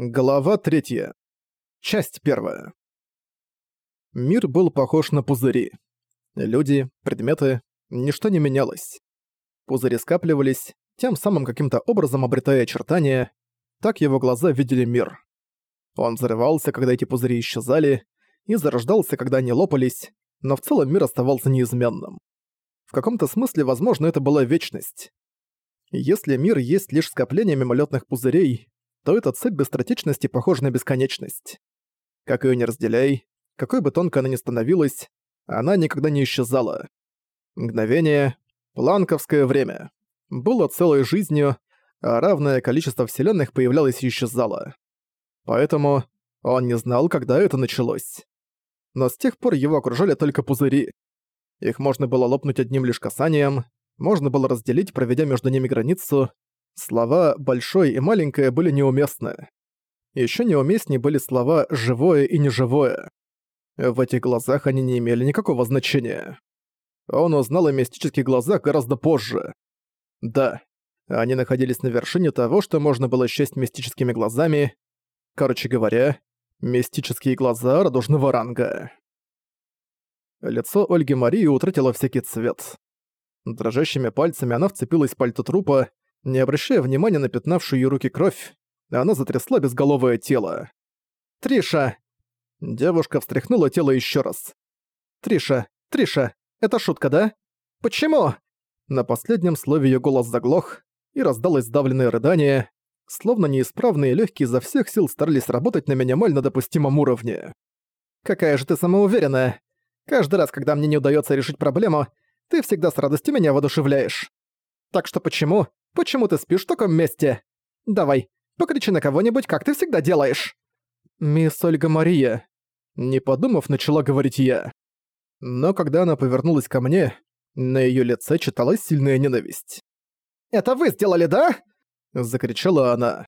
Глава третья. Часть первая. Мир был похож на пузыри. Люди, предметы, ничто не менялось. Пузыри скапливались, тем самым каким-то образом обретая очертания, так его глаза видели мир. Он взрывался, когда эти пузыри исчезали, и зарождался, когда они лопались, но в целом мир оставался неизменным. В каком-то смысле, возможно, это была вечность. Если мир есть лишь скопление мимолетных пузырей, то эта цепь быстротечности похожа на бесконечность. Как ее не разделяй, какой бы тонко она ни становилась, она никогда не исчезала. Мгновение — планковское время. Было целой жизнью, а равное количество вселенных появлялось и исчезало. Поэтому он не знал, когда это началось. Но с тех пор его окружали только пузыри. Их можно было лопнуть одним лишь касанием, можно было разделить, проведя между ними границу, Слова «большой» и «маленькое» были неуместны. Ещё неуместнее были слова «живое» и «неживое». В этих глазах они не имели никакого значения. Он узнал о мистических глазах гораздо позже. Да, они находились на вершине того, что можно было счесть мистическими глазами. Короче говоря, мистические глаза радужного ранга. Лицо Ольги Марии утратило всякий цвет. Дрожащими пальцами она вцепилась в пальто трупа, не обращая внимания на пятнавшую ее руки кровь, она затрясла безголовое тело. «Триша!» Девушка встряхнула тело еще раз. «Триша! Триша! Это шутка, да? Почему?» На последнем слове ее голос заглох, и раздалось сдавленное рыдание, словно неисправные легкие изо всех сил старались работать на минимально допустимом уровне. «Какая же ты самоуверенная! Каждый раз, когда мне не удается решить проблему, ты всегда с радостью меня воодушевляешь. Так что почему? Почему ты спишь в таком месте? Давай, покричи на кого-нибудь, как ты всегда делаешь!» «Мисс Ольга Мария», не подумав, начала говорить я. Но когда она повернулась ко мне, на её лице читалась сильная ненависть. «Это вы сделали, да?» — закричала она.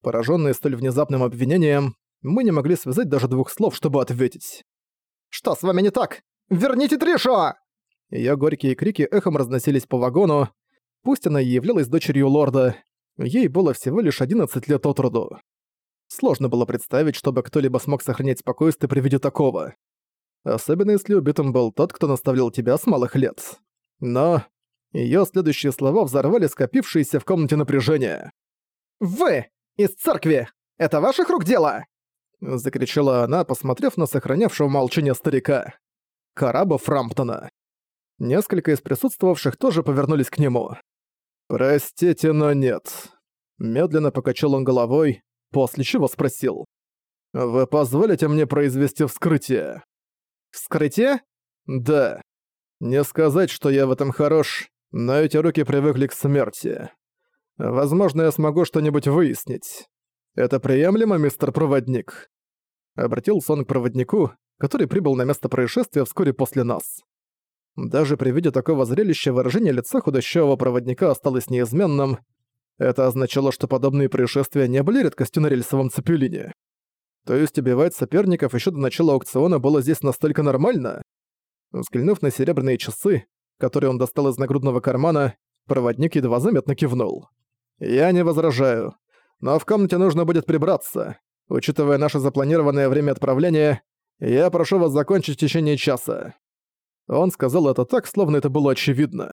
Поражённые столь внезапным обвинением, мы не могли связать даже двух слов, чтобы ответить. «Что с вами не так? Верните Тришу!» Её горькие крики эхом разносились по вагону, Пусть она и являлась дочерью лорда, ей было всего лишь 11 лет от роду. Сложно было представить, чтобы кто-либо смог сохранять спокойствие при виде такого. Особенно если убитым был тот, кто наставлял тебя с малых лет. Но её следующие слова взорвали скопившееся в комнате напряжение. «Вы! Из церкви! Это ваших рук дело!» Закричала она, посмотрев на сохранявшего молчание старика. Караба Фрамптона. Несколько из присутствовавших тоже повернулись к нему. «Простите, но нет». Медленно покачал он головой, после чего спросил. «Вы позволите мне произвести вскрытие?» «Вскрытие?» «Да. Не сказать, что я в этом хорош, но эти руки привыкли к смерти. Возможно, я смогу что-нибудь выяснить. Это приемлемо, мистер Проводник?» Обратился он к проводнику, который прибыл на место происшествия вскоре после нас. Даже при виде такого зрелища выражение лица худощавого проводника осталось неизменным. Это означало, что подобные происшествия не были редкостью на рельсовом цепелине. То есть убивать соперников еще до начала аукциона было здесь настолько нормально? Взглянув на серебряные часы, которые он достал из нагрудного кармана, проводник едва заметно кивнул. «Я не возражаю. Но в комнате нужно будет прибраться. Учитывая наше запланированное время отправления, я прошу вас закончить в течение часа». Он сказал это так, словно это было очевидно.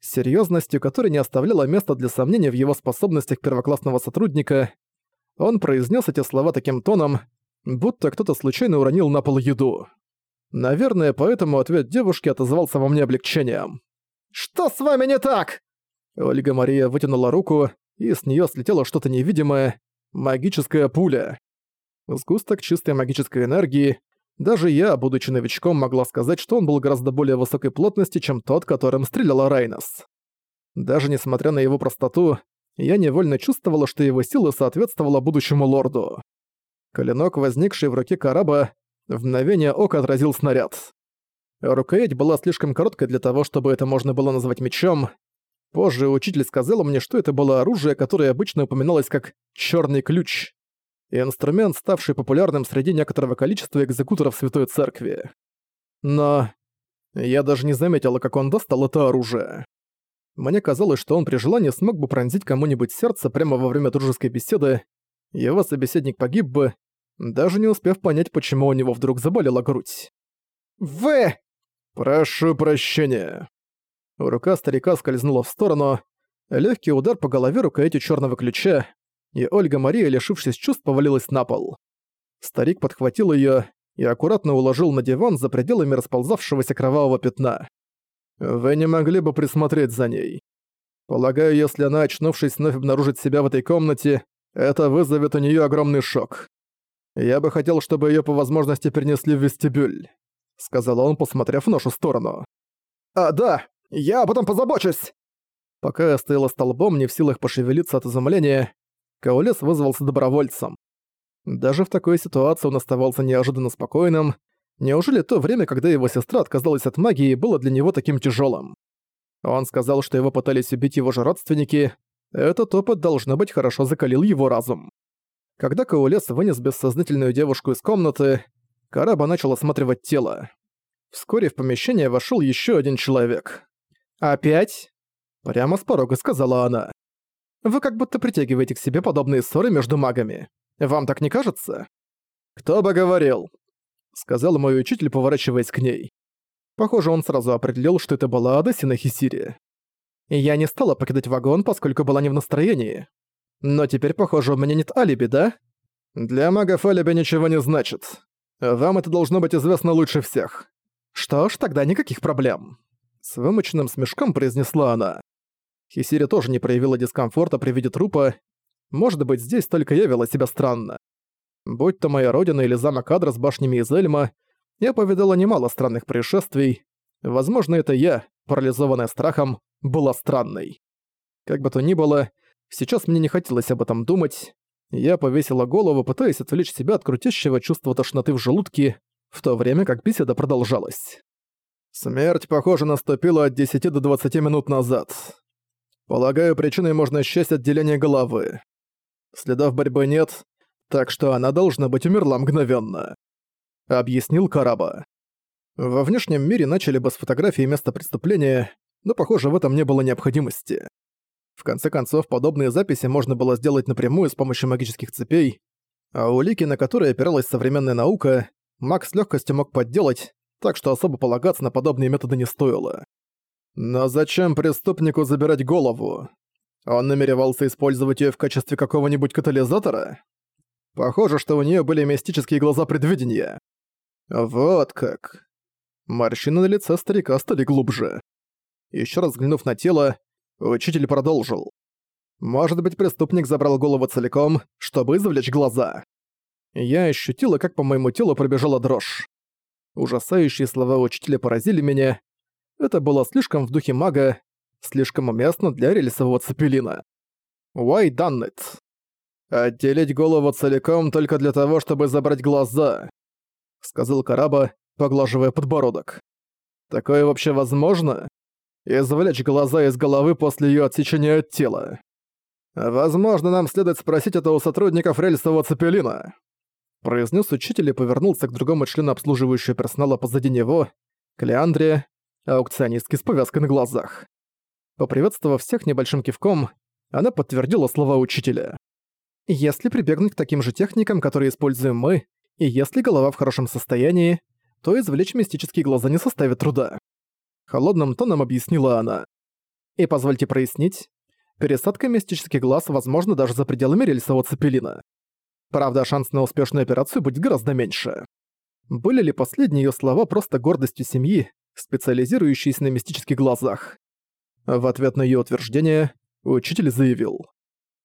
С серьёзностью, которая не оставляла места для сомнения в его способностях первоклассного сотрудника, он произнес эти слова таким тоном, будто кто-то случайно уронил на пол еду. Наверное, поэтому ответ девушки отозвался во мне облегчением. «Что с вами не так?» Ольга Мария вытянула руку, и с неё слетело что-то невидимое, магическая пуля. Сгусток чистой магической энергии, даже я, будучи новичком, могла сказать, что он был гораздо более высокой плотности, чем тот, которым стреляла Райнос. Даже несмотря на его простоту, я невольно чувствовала, что его сила соответствовала будущему лорду. Клинок, возникший в руке Караба, в мгновение ока отразил снаряд. Рукоять была слишком короткой для того, чтобы это можно было назвать мечом. Позже учитель сказал мне, что это было оружие, которое обычно упоминалось как «чёрный ключ» инструмент, ставший популярным среди некоторого количества экзекуторов Святой Церкви. Но я даже не заметила, как он достал это оружие. Мне казалось, что он при желании смог бы пронзить кому-нибудь сердце прямо во время дружеской беседы, его собеседник погиб бы, даже не успев понять, почему у него вдруг заболела грудь. «В!» «Прошу прощения». Рука старика скользнула в сторону, легкий удар по голове рукояти черного ключа, и Ольга Мария, лишившись чувств, повалилась на пол. Старик подхватил ее и аккуратно уложил на диван за пределами расползавшегося кровавого пятна. «Вы не могли бы присмотреть за ней? Полагаю, если она, очнувшись, вновь обнаружит себя в этой комнате, это вызовет у нее огромный шок. Я бы хотел, чтобы ее по возможности перенесли в вестибюль», — сказал он, посмотрев в нашу сторону. «А, да, я об этом позабочусь!» Пока я стояла столбом, не в силах пошевелиться от изумления, Каолес вызвался добровольцем. Даже в такой ситуации он оставался неожиданно спокойным. Неужели то время, когда его сестра отказалась от магии, было для него таким тяжелым? Он сказал, что его пытались убить его же родственники. Этот опыт, должно быть, хорошо закалил его разум. Когда Каулес вынес бессознательную девушку из комнаты, Караба начал осматривать тело. Вскоре в помещение вошел еще один человек. «Опять?» Прямо с порога сказала она. «Вы как будто притягиваете к себе подобные ссоры между магами. Вам так не кажется?» «Кто бы говорил?» Сказал мой учитель, поворачиваясь к ней. Похоже, он сразу определил, что это была Адасина Хисири. Я не стала покидать вагон, поскольку была не в настроении. Но теперь, похоже, у меня нет алиби, да? Для магов алиби ничего не значит. Вам это должно быть известно лучше всех. Что ж, тогда никаких проблем. С вымоченным смешком произнесла она. Хисири тоже не проявила дискомфорта при виде трупа. Может быть, здесь только я вела себя странно. Будь то моя родина или замок Адра с башнями из Эльма, я повидала немало странных происшествий. Возможно, это я, парализованная страхом, была странной. Как бы то ни было, сейчас мне не хотелось об этом думать. Я повесила голову, пытаясь отвлечь себя от крутящего чувства тошноты в желудке, в то время как беседа продолжалась. Смерть, похоже, наступила от 10 до 20 минут назад. Полагаю, причиной можно счесть отделение головы. Следов борьбы нет, так что она должна быть умерла мгновенно объяснил Караба. Во внешнем мире начали бы с фотографии места преступления, но, похоже, в этом не было необходимости. В конце концов, подобные записи можно было сделать напрямую с помощью магических цепей, а улики, на которые опиралась современная наука, маг с легкостью мог подделать, так что особо полагаться на подобные методы не стоило. Но зачем преступнику забирать голову? Он намеревался использовать ее в качестве какого-нибудь катализатора? Похоже, что у нее были мистические глаза предвидения. Вот как. Морщины на лице старика стали глубже. Еще раз взглянув на тело, учитель продолжил. Может быть, преступник забрал голову целиком, чтобы извлечь глаза. Я ощутила, как по моему телу пробежала дрожь. Ужасающие слова учителя поразили меня. Это было слишком в духе мага, слишком уместно для рельсового цепелина. Why done it? Отделить голову целиком только для того, чтобы забрать глаза сказал Караба, поглаживая подбородок. «Такое вообще возможно? Извлечь глаза из головы после ее отсечения от тела. Возможно, нам следует спросить это у сотрудников рельсового цепелина», произнес учитель и повернулся к другому члену обслуживающего персонала позади него, к Леандре, аукционистке с повязкой на глазах. Поприветствовав всех небольшим кивком, она подтвердила слова учителя. «Если прибегнуть к таким же техникам, которые используем мы, и если голова в хорошем состоянии, то извлечь мистические глаза не составит труда. Холодным тоном объяснила она. И позвольте прояснить, пересадка мистических глаз возможна даже за пределами рельсового цепелина. Правда, шанс на успешную операцию будет гораздо меньше. Были ли последние её слова просто гордостью семьи, специализирующейся на мистических глазах? В ответ на её утверждение учитель заявил.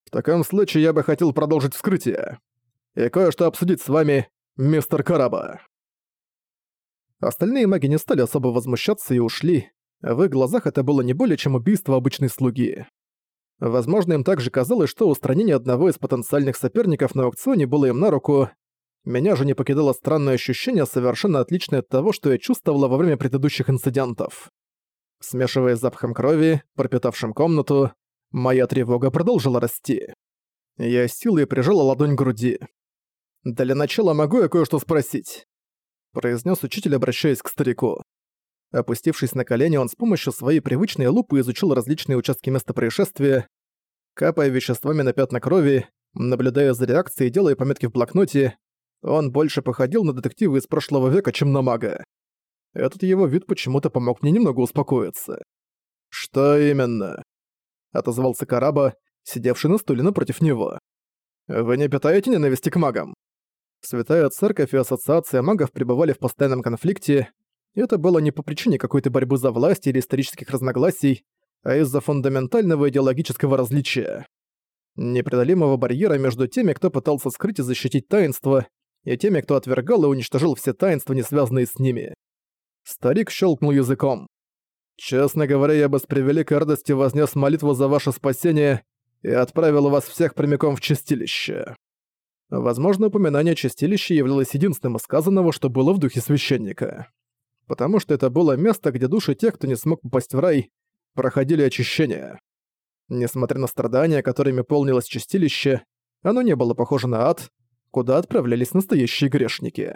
«В таком случае я бы хотел продолжить вскрытие и кое-что обсудить с вами мистер Караба». Остальные маги не стали особо возмущаться и ушли. В их глазах это было не более чем убийство обычной слуги. Возможно, им также казалось, что устранение одного из потенциальных соперников на аукционе было им на руку. Меня же не покидало странное ощущение, совершенно отличное от того, что я чувствовала во время предыдущих инцидентов. Смешиваясь с запахом крови, пропитавшим комнату, моя тревога продолжила расти. Я силой прижала ладонь к груди. «Для начала могу я кое-что спросить?» произнес учитель, обращаясь к старику. Опустившись на колени, он с помощью своей привычной лупы изучил различные участки места происшествия. Капая веществами на пятна крови, Наблюдая за реакцией делая пометки в блокноте, он больше походил на детектива из прошлого века, чем на мага. Этот его вид почему-то помог мне немного успокоиться. «Что именно?» — отозвался Караба, сидевший на стуле напротив него. «Вы не питаете ненависти к магам?» Святая Церковь и Ассоциация магов пребывали в постоянном конфликте, и это было не по причине какой-то борьбы за власть или исторических разногласий, а из-за фундаментального идеологического различия. Непреодолимого барьера между теми, кто пытался скрыть и защитить таинство, и теми, кто отвергал и уничтожил все таинства, не связанные с ними. Старик щелкнул языком. «Честно говоря, я бы с превеликой радостью вознес молитву за ваше спасение и отправил вас всех прямиком в чистилище». Возможно, упоминание чистилища являлось единственным из сказанного, что было в духе священника. Потому что это было место, где души тех, кто не смог попасть в рай, проходили очищение. Несмотря на страдания, которыми полнилось чистилище, оно не было похоже на ад, куда отправлялись настоящие грешники.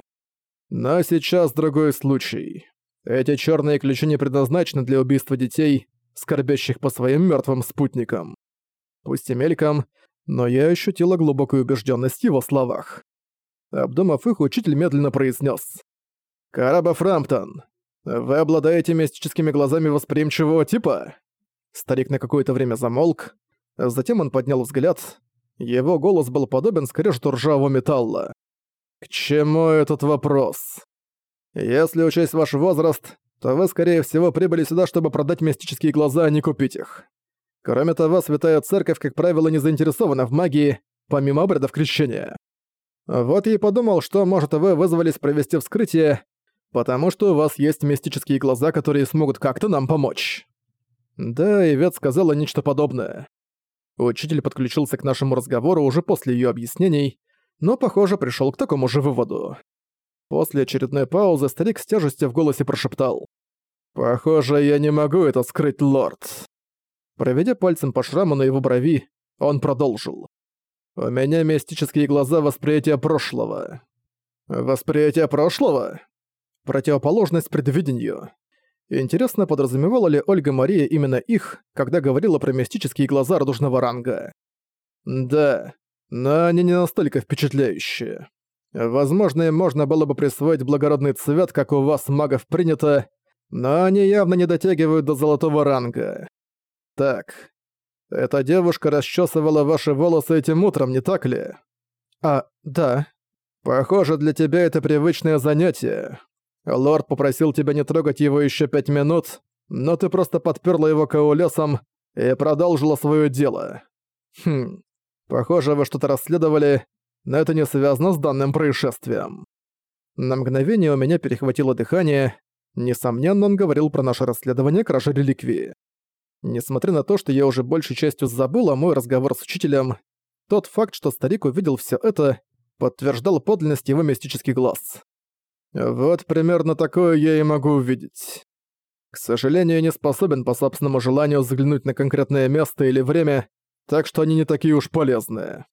Но сейчас другой случай. Эти черные ключи не предназначены для убийства детей, скорбящих по своим мертвым спутникам. Пусть и мельком, но я ощутила глубокую убежденность в его словах. Обдумав их, учитель медленно произнес: «Караба Фрамптон, вы обладаете мистическими глазами восприимчивого типа?» Старик на какое-то время замолк, затем он поднял взгляд. Его голос был подобен скрежету ржавого металла. «К чему этот вопрос? Если учесть ваш возраст, то вы, скорее всего, прибыли сюда, чтобы продать мистические глаза, а не купить их. Кроме того, Святая Церковь, как правило, не заинтересована в магии, помимо обрядов крещения. Вот и подумал, что, может, вы вызвались провести вскрытие, потому что у вас есть мистические глаза, которые смогут как-то нам помочь». Да, Ивет сказала нечто подобное. Учитель подключился к нашему разговору уже после её объяснений, но, похоже, пришёл к такому же выводу. После очередной паузы старик с тяжестью в голосе прошептал. «Похоже, я не могу это скрыть, лорд». Проведя пальцем по шраму на его брови, он продолжил. «У меня мистические глаза восприятия прошлого». «Восприятие прошлого?» Противоположность предвидению. Интересно, подразумевала ли Ольга Мария именно их, когда говорила про мистические глаза радужного ранга? Да, но они не настолько впечатляющие. Возможно, им можно было бы присвоить благородный цвет, как у вас, магов, принято, но они явно не дотягивают до золотого ранга. Так, эта девушка расчесывала ваши волосы этим утром, не так ли? А, да. Похоже, для тебя это привычное занятие. Лорд попросил тебя не трогать его еще пять минут, но ты просто подперла его каулесом и продолжила свое дело. Хм, похоже, вы что-то расследовали, но это не связано с данным происшествием. На мгновение у меня перехватило дыхание. Несомненно, он говорил про наше расследование кражи реликвии. Несмотря на то, что я уже большей частью забыл о мой разговор с учителем, тот факт, что старик увидел все это, подтверждал подлинность его мистических глаз. Вот примерно такое я и могу увидеть. К сожалению, не способен по собственному желанию заглянуть на конкретное место или время, так что они не такие уж полезные.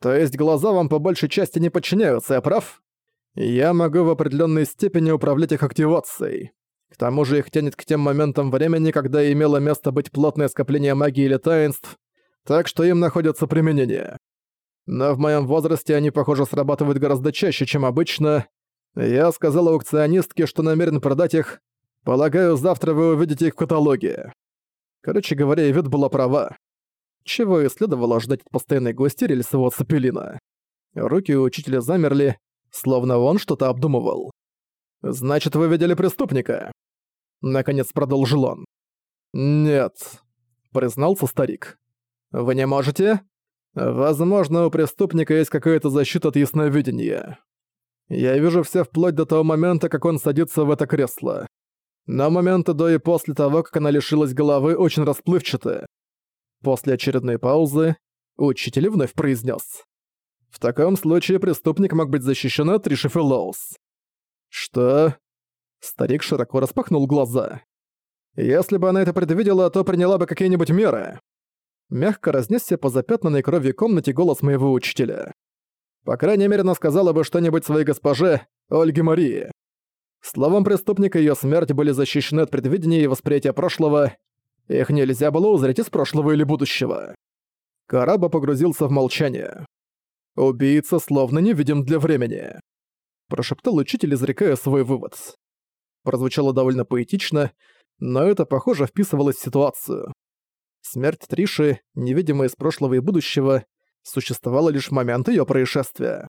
То есть глаза вам по большей части не подчиняются, я прав? Я могу в определенной степени управлять их активацией. К тому же их тянет к тем моментам времени, когда имело место быть плотное скопление магии или таинств, так что им находится применение. Но в моем возрасте они, похоже, срабатывают гораздо чаще, чем обычно, я сказал аукционистке, что намерен продать их. Полагаю, завтра вы увидите их в каталоге. Короче говоря, Ивет была права. Чего и следовало ждать от постоянной гости рельсового цепелина. Руки у учителя замерли, словно он что-то обдумывал. «Значит, вы видели преступника?» Наконец продолжил он. «Нет», — признался старик. «Вы не можете?» «Возможно, у преступника есть какая-то защита от ясновидения. Я вижу все вплоть до того момента, как он садится в это кресло. Но моменты до и после того, как она лишилась головы, очень расплывчаты. После очередной паузы учитель вновь произнес: В таком случае преступник мог быть защищен от Триши Фэллоус. Что? Старик широко распахнул глаза. Если бы она это предвидела, то приняла бы какие-нибудь меры. Мягко разнесся по запятнанной крови комнате голос моего учителя. По крайней мере, она сказала бы что-нибудь своей госпоже, Ольге Марии. Словом преступника ее смерть были защищены от предвидения и восприятия прошлого. Их нельзя было узреть из прошлого или будущего. Караба погрузился в молчание. «Убийца словно невидим для времени», – прошептал учитель, изрекая свой вывод. Прозвучало довольно поэтично, но это, похоже, вписывалось в ситуацию. Смерть Триши, невидимая из прошлого и будущего, существовала лишь момент её происшествия.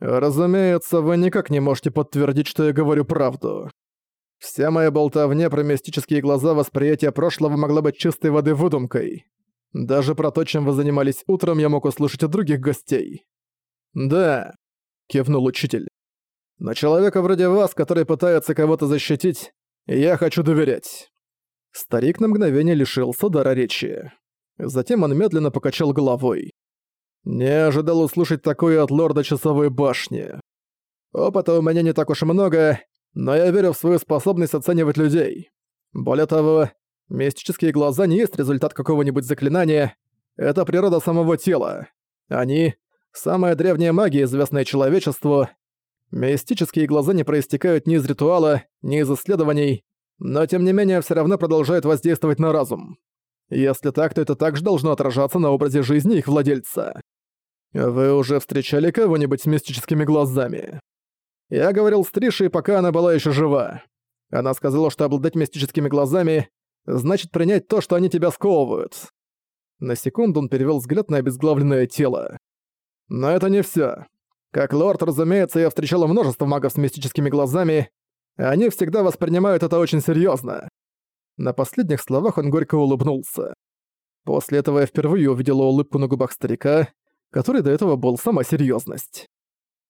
«Разумеется, вы никак не можете подтвердить, что я говорю правду. Вся моя болтовня про мистические глаза восприятия прошлого могла быть чистой воды выдумкой. Даже про то, чем вы занимались утром, я мог услышать от других гостей. «Да», — кивнул учитель. «Но человека вроде вас, который пытается кого-то защитить, я хочу доверять». Старик на мгновение лишился дара речи. Затем он медленно покачал головой. «Не ожидал услышать такое от лорда Часовой Башни. Опыта у меня не так уж и много, но я верю в свою способность оценивать людей. Более того, мистические глаза не есть результат какого-нибудь заклинания, это природа самого тела. Они — самая древняя магия, известная человечеству. Мистические глаза не проистекают ни из ритуала, ни из исследований, но тем не менее все равно продолжают воздействовать на разум. Если так, то это также должно отражаться на образе жизни их владельца. Вы уже встречали кого-нибудь с мистическими глазами? Я говорил с Тришей, пока она была еще жива. Она сказала, что обладать мистическими глазами значит принять то, что они тебя сковывают. На секунду он перевел взгляд на обезглавленное тело. Но это не все. Как лорд, разумеется, я встречала множество магов с мистическими глазами, они всегда воспринимают это очень серьезно. На последних словах он горько улыбнулся. После этого я впервые увидела улыбку на губах старика, который до этого был сама серьезность.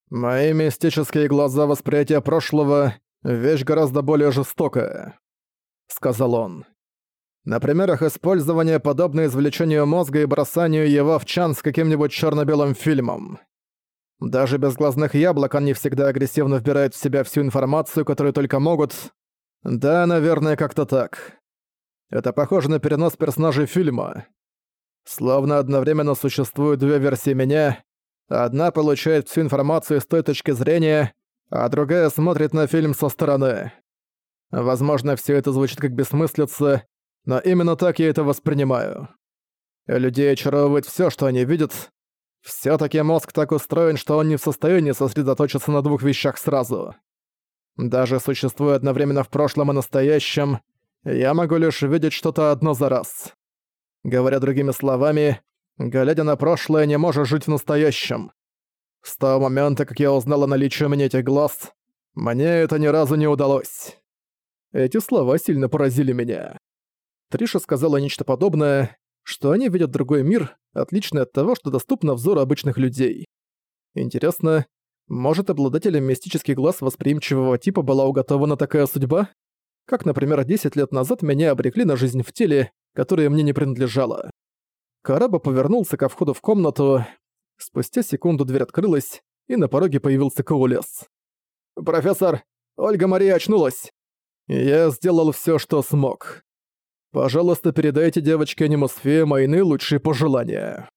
Мои мистические глаза восприятия прошлого — вещь гораздо более жестокая», — сказал он. На примерах использования подобно извлечению мозга и бросанию его в чан с каким-нибудь черно белым фильмом. Даже без глазных яблок они всегда агрессивно вбирают в себя всю информацию, которую только могут. Да, наверное, как-то так. Это похоже на перенос персонажей фильма. Словно одновременно существуют две версии меня, Одна получает всю информацию с той точки зрения, а другая смотрит на фильм со стороны. Возможно, все это звучит как бессмыслица, но именно так я это воспринимаю. Людей очаровывает все, что они видят. все таки мозг так устроен, что он не в состоянии сосредоточиться на двух вещах сразу. Даже существуя одновременно в прошлом и настоящем, я могу лишь видеть что-то одно за раз. Говоря другими словами, глядя на прошлое, не можешь жить в настоящем. С того момента, как я узнал о наличии у меня этих глаз, мне это ни разу не удалось. Эти слова сильно поразили меня. Триша сказала нечто подобное, что они видят другой мир, отличный от того, что доступно взору обычных людей. Интересно, может, обладателям мистических глаз восприимчивого типа была уготована такая судьба? Как, например, 10 лет назад меня обрекли на жизнь в теле, которое мне не принадлежало. Караба повернулся ко входу в комнату. Спустя секунду дверь открылась, и на пороге появился Коулес. «Профессор, Ольга Мария очнулась!» «Я сделал все, что смог. Пожалуйста, передайте девочке Анимосфе мои наилучшие пожелания».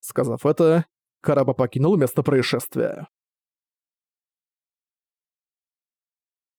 Сказав это, Караба покинул место происшествия.